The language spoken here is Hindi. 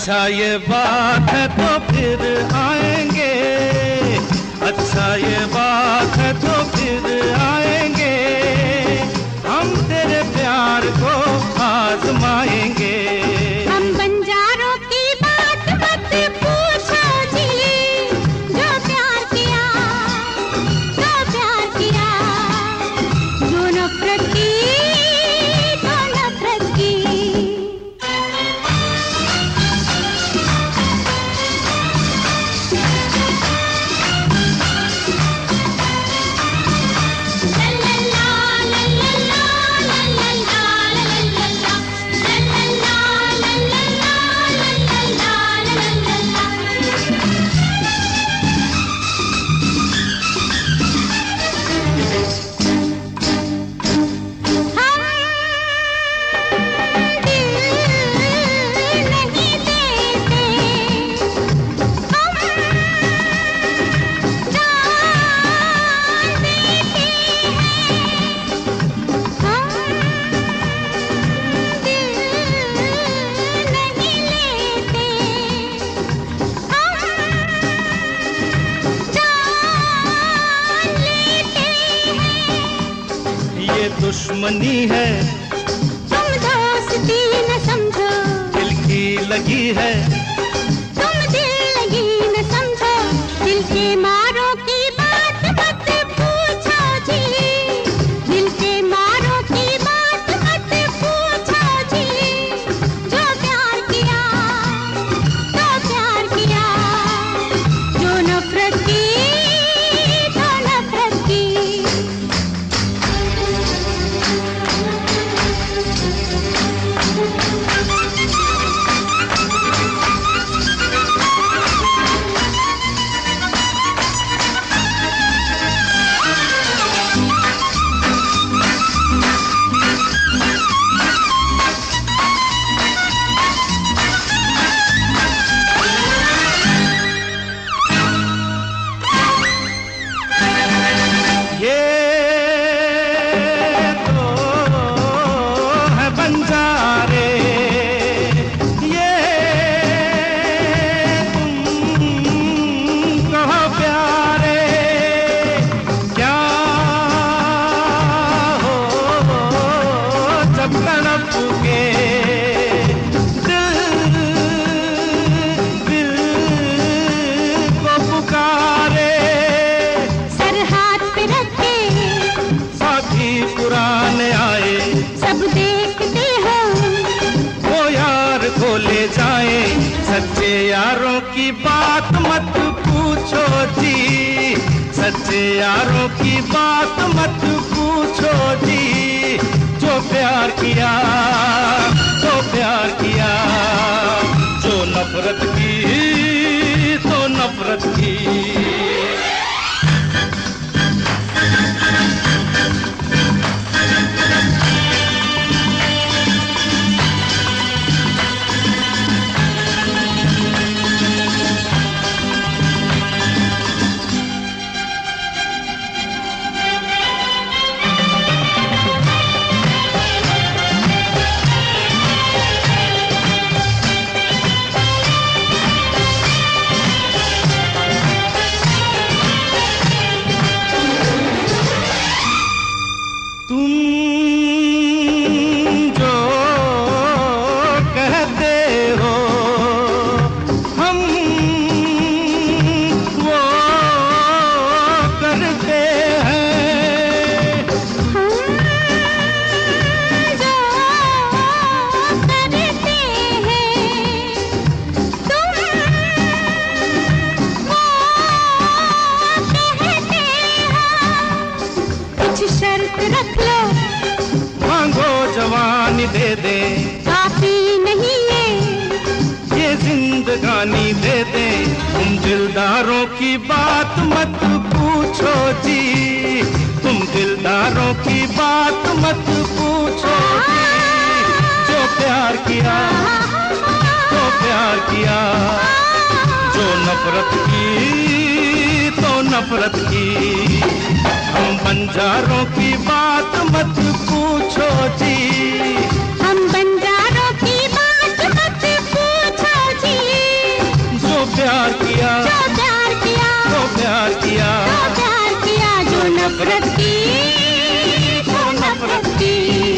अच्छा ये बात है तो फिर आएँगे। अच्छा ये बात है तो फिर दुश्मनी है। तुम दोस्ती न समझो। दिल की लगी है। की बात मत पूछो जी। सच्चे यारों की बात मत पूछो जी। जो प्यार किया तो प्यार किया दिलदारों की बात मत पूछो जी। तुम दिलदारों की बात मत पूछो जी। जो प्यार किया तो प्यार किया। जो नफरत की तो नफरत की। हम बंजारों की बात मत नफरत की नफरत की।